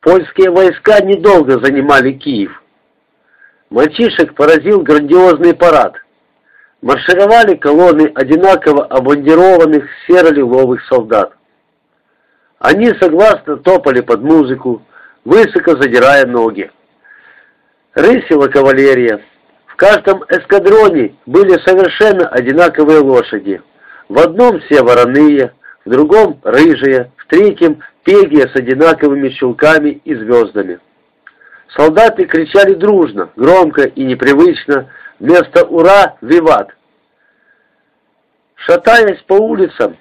Польские войска недолго занимали Киев. Мальчишек поразил грандиозный парад. Маршировали колонны одинаково обмундированных серо-лиловых солдат. Они согласно топали под музыку, высоко задирая ноги. Рысила кавалерия. В каждом эскадроне были совершенно одинаковые лошади. В одном все вороные, в другом рыжие, в третьем пегие с одинаковыми щелками и звездами. Солдаты кричали дружно, громко и непривычно, вместо «Ура!» «Виват!». Шатаясь по улицам,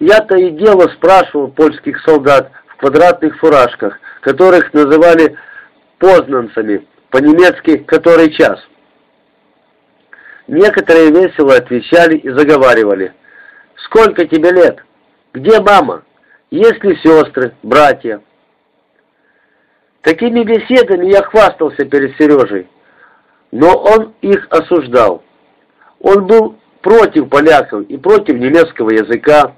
я то и дело спрашивал польских солдат в квадратных фуражках, которых называли познанцами, по-немецки «который час». Некоторые весело отвечали и заговаривали. «Сколько тебе лет? Где мама? Есть ли сестры, братья?» Такими беседами я хвастался перед Сережей, но он их осуждал. Он был против поляков и против немецкого языка,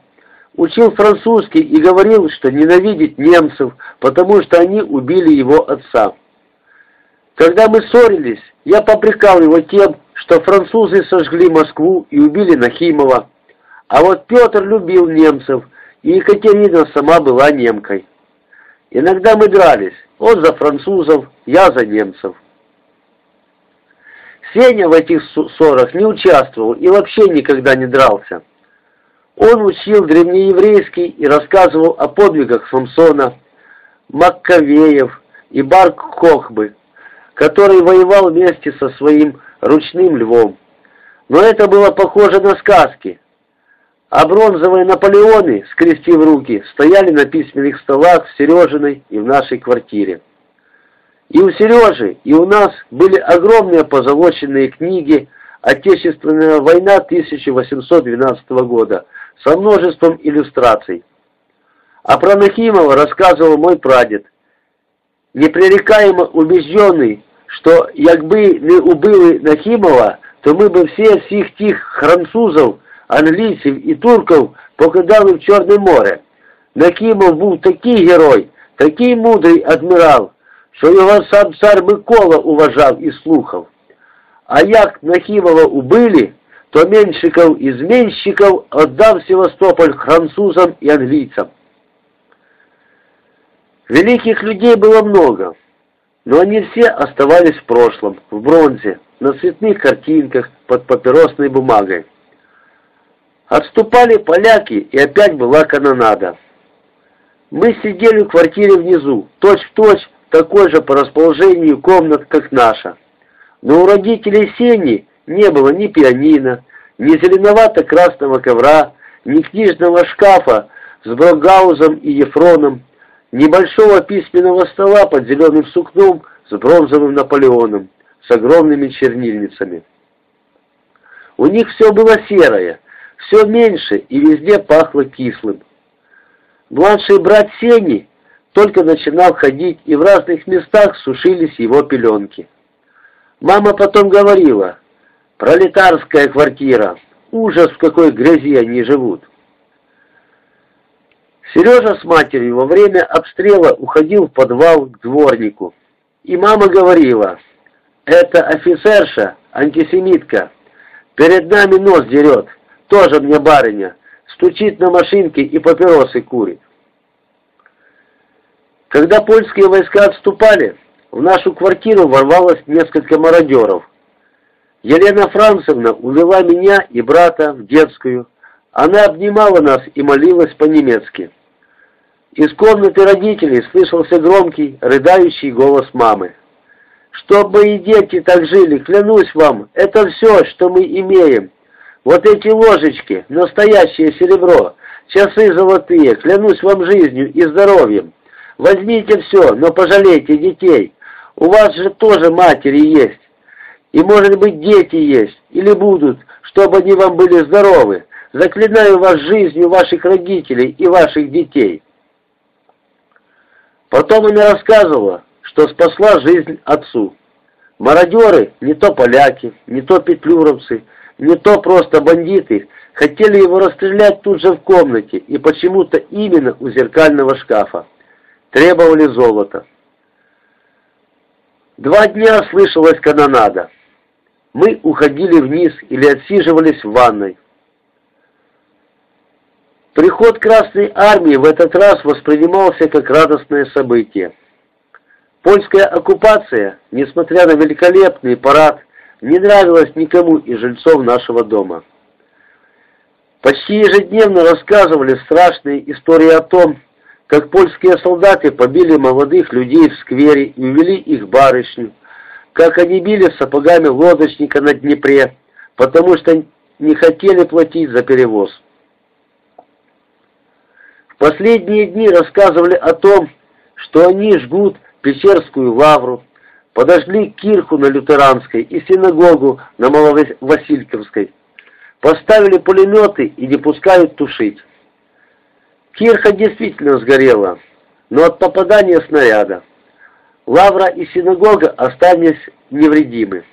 учил французский и говорил, что ненавидит немцев, потому что они убили его отца. Когда мы ссорились, я попрекал его тем, что французы сожгли Москву и убили Нахимова, а вот Петр любил немцев, и Екатерина сама была немкой. Иногда мы дрались, он за французов, я за немцев. Сеня в этих ссорах не участвовал и вообще никогда не дрался. Он учил древнееврейский и рассказывал о подвигах Самсона, Маккавеев и Барк Хохбы, который воевал вместе со своим ручным львом. Но это было похоже на сказки. А бронзовые Наполеоны, скрестив руки, стояли на письменных столах в Сережиной и в нашей квартире. И у Сережи, и у нас были огромные позолоченные книги «Отечественная война 1812 года» со множеством иллюстраций. А про Нахимова рассказывал мой прадед, непререкаемо убежденный, что якби не убили Нахимова, то мы бы все всіх тих французов, англійців і турків покидали в Чорне море. Нахімов був такий герой, такий мудрий адмірал, що його сам цар Микола уважав і слухав. А як Нахимова убили, то Меншиков из Менщиков отдав Севастополь французам и английцам. Великих людей было много, но они все оставались в прошлом, в бронзе, на цветных картинках под папиросной бумагой. Отступали поляки, и опять была канонада. Мы сидели в квартире внизу, точь-в-точь, точь, такой же по расположению комнат, как наша. Но у родителей Сени не было ни пианино, ни зеленовато-красного ковра, ни книжного шкафа с Брогаузом и Ефроном, ни большого письменного стола под зеленым сукном с бронзовым Наполеоном, с огромными чернильницами. У них все было серое, все меньше и везде пахло кислым. Младший брат Сени только начинал ходить, и в разных местах сушились его пеленки. Мама потом говорила, пролетарская квартира, ужас, в какой грязи они живут. Сережа с матерью во время обстрела уходил в подвал к дворнику, и мама говорила, «Это офицерша, антисемитка, перед нами нос дерет, тоже мне барыня, стучит на машинке и папиросы курит». Когда польские войска отступали, в нашу квартиру ворвалось несколько мародеров. Елена Францевна увела меня и брата в детскую. Она обнимала нас и молилась по-немецки. Из комнаты родителей слышался громкий, рыдающий голос мамы. «Чтобы и дети так жили, клянусь вам, это все, что мы имеем. Вот эти ложечки, настоящее серебро, часы золотые, клянусь вам жизнью и здоровьем. Возьмите все, но пожалейте детей. У вас же тоже матери есть. И, может быть, дети есть, или будут, чтобы они вам были здоровы. Заклинаю вас жизнью ваших родителей и ваших детей». Потом она рассказывала, что спасла жизнь отцу. Мародеры, не то поляки, не то петлюровцы, не то просто бандиты, хотели его расстрелять тут же в комнате и почему-то именно у зеркального шкафа. Требовали золота. Два дня слышалась канонада. Мы уходили вниз или отсиживались в ванной. Приход Красной Армии в этот раз воспринимался как радостное событие. Польская оккупация, несмотря на великолепный парад, не нравилась никому из жильцов нашего дома. Почти ежедневно рассказывали страшные истории о том, как польские солдаты побили молодых людей в сквере и увели их барышню, как они били сапогами лодочника на Днепре, потому что не хотели платить за перевоз. В последние дни рассказывали о том, что они жгут Печерскую лавру, подожгли кирху на Лютеранской и синагогу на Маловасильковской, поставили пулеметы и не пускают тушить. Кирха действительно сгорела, но от попадания снаряда. Лавра и синагога остались невредимы.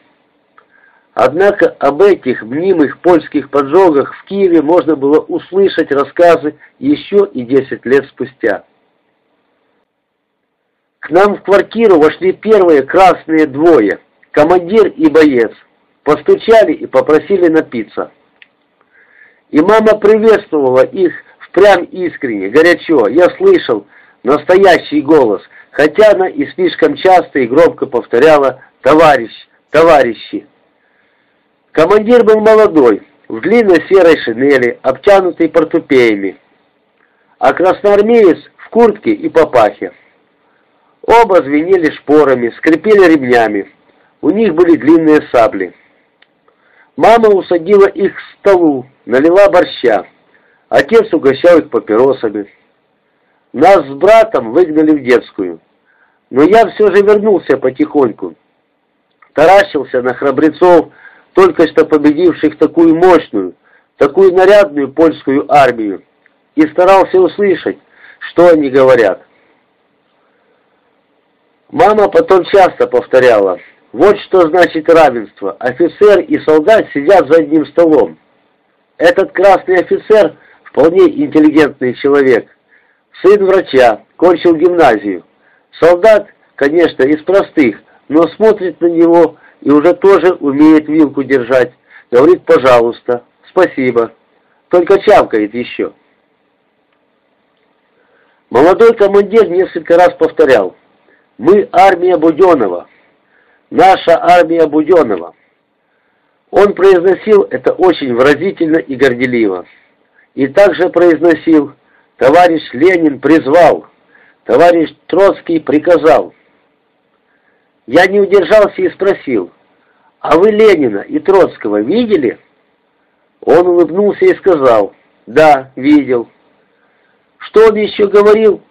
Однако об этих мнимых польских поджогах в Киеве можно было услышать рассказы еще и 10 лет спустя. К нам в квартиру вошли первые красные двое, командир и боец. Постучали и попросили напиться. И мама приветствовала их впрямь искренне, горячо. Я слышал настоящий голос, хотя она и слишком часто и громко повторяла «товарищ, товарищи». Командир был молодой, в длинной серой шинели, обтянутый портупеями, а красноармеец в куртке и папахе. Оба звенели шпорами, скрипели ремнями. У них были длинные сабли. Мама усадила их к столу, налила борща. Отец угощал их папиросами. Нас с братом выгнали в детскую. Но я все же вернулся потихоньку. Таращился на храбрецов, только что победивших такую мощную, такую нарядную польскую армию, и старался услышать, что они говорят. Мама потом часто повторяла, вот что значит равенство. Офицер и солдат сидят за одним столом. Этот красный офицер вполне интеллигентный человек. Сын врача, кончил гимназию. Солдат, конечно, из простых, но смотрит на него и уже тоже умеет вилку держать. Говорит «пожалуйста», «спасибо», только чавкает еще. Молодой командир несколько раз повторял «Мы армия Буденова, наша армия Буденова». Он произносил это очень выразительно и горделиво. И также произносил «Товарищ Ленин призвал, товарищ Троцкий приказал». Я не удержался и спросил «А вы Ленина и Троцкого видели?» Он улыбнулся и сказал «Да, видел». Что он еще говорил,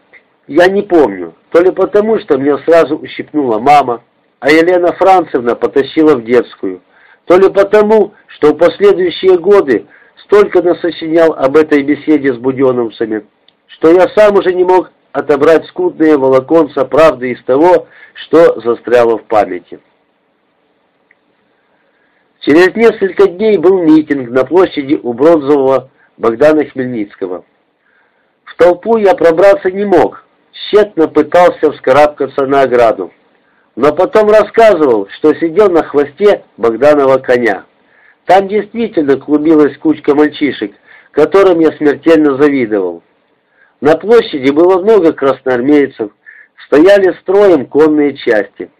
я не помню, то ли потому, что меня сразу ущипнула мама, а Елена Францевна потащила в детскую, то ли потому, что в последующие годы столько насочинял об этой беседе с буденовцами, что я сам уже не мог отобрать скудные волоконца правды из того, что застряло в памяти. Через несколько дней был митинг на площади у Бронзового Богдана Хмельницкого. В толпу я пробраться не мог, тщетно пытался вскарабкаться на ограду, но потом рассказывал, что сидел на хвосте Богданова коня. Там действительно клубилась кучка мальчишек, которым я смертельно завидовал. На площади было много красноармейцев, стояли строем конные части.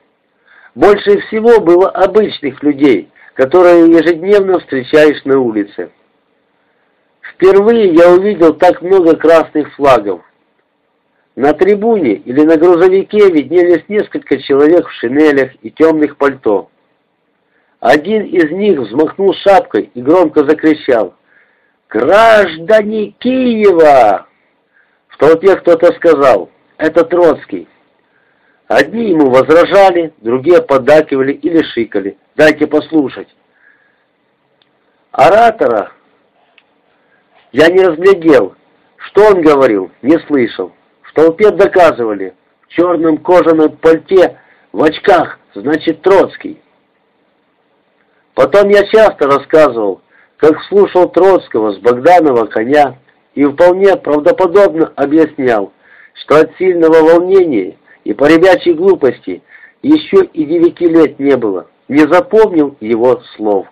Больше всего было обычных людей, которые ежедневно встречаешь на улице. Впервые я увидел так много красных флагов. На трибуне или на грузовике виднелись несколько человек в шинелях и темных пальто. Один из них взмахнул шапкой и громко закричал «Граждане Киева!» В толпе кто-то сказал «Это Троцкий». Одни ему возражали, другие поддакивали или шикали. Дайте послушать. Оратора я не разглядел. Что он говорил, не слышал. В толпе доказывали. В черном кожаном пальте, в очках, значит Троцкий. Потом я часто рассказывал, как слушал Троцкого с Богданова коня и вполне правдоподобно объяснял, что от сильного волнения и по ребячей глупости еще и девяти лет не было, не запомнил его слов.